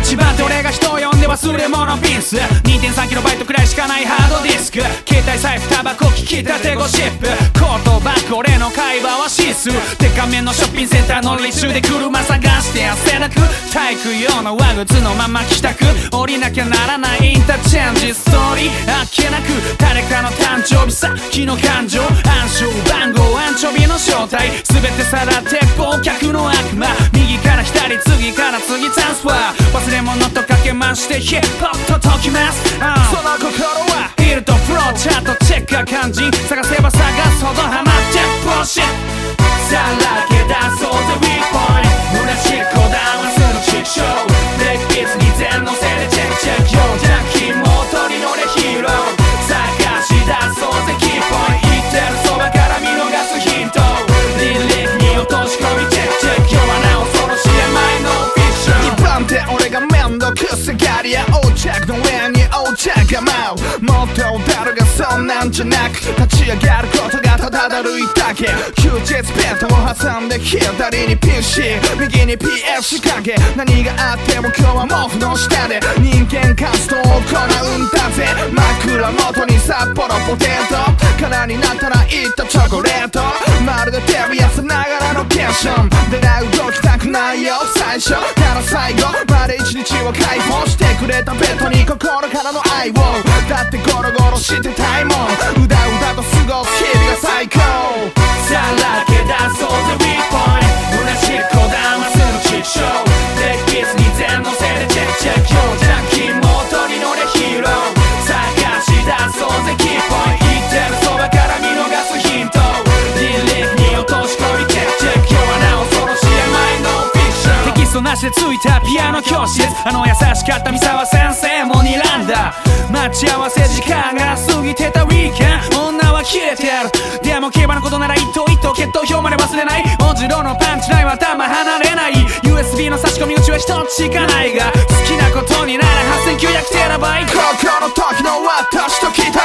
一番奴隷が人を呼んで忘れ物ピンス。2.3KB くらいしかないハードディスク。携帯財布タバコ聞き立てゴシップ。言葉これの会話はシス。デカめのショッピングセンターの履修で車探して汗だく。体育用の和靴のまま帰宅。降りなきゃならないインターチェンジストーリー。あっけなく。誰かの誕生日さ昨日感情。正体全てさらって忘却の悪魔。右から左次から次トランスファー忘れ物とかけましてヒップホップと解きます、その心は。ヒルとフローチャートチェックが肝心。探せばもっと踊るがそんなんじゃなく立ち上がることがただだるいだけ。休日ペントを挟んで左に PC 右に PS 仕掛け。何があっても今日は毛布の下で。人間活動を行うんだぜ。枕元に札幌ポテト。空になったらいったチョコレート。まるでテレビやさながらのテンション。最初から最後まで一日を解放してくれたベッドに心からの愛を。だってゴロゴロしてたいもん。うだうだと過ごす日々が最高。ションテキストなしでついたピアノ教室。あの優しかった三沢先生も睨んだ。待ち合わせ時間が過ぎてたウィーケン女は消えてる。でも競馬のことなら一頭一頭決闘表まで忘れない。文字郎のパンチラインは頭離れない。USB の差し込み口は一つしかないが。好きなことになら8900テラバイト。高校の時の私と聞いた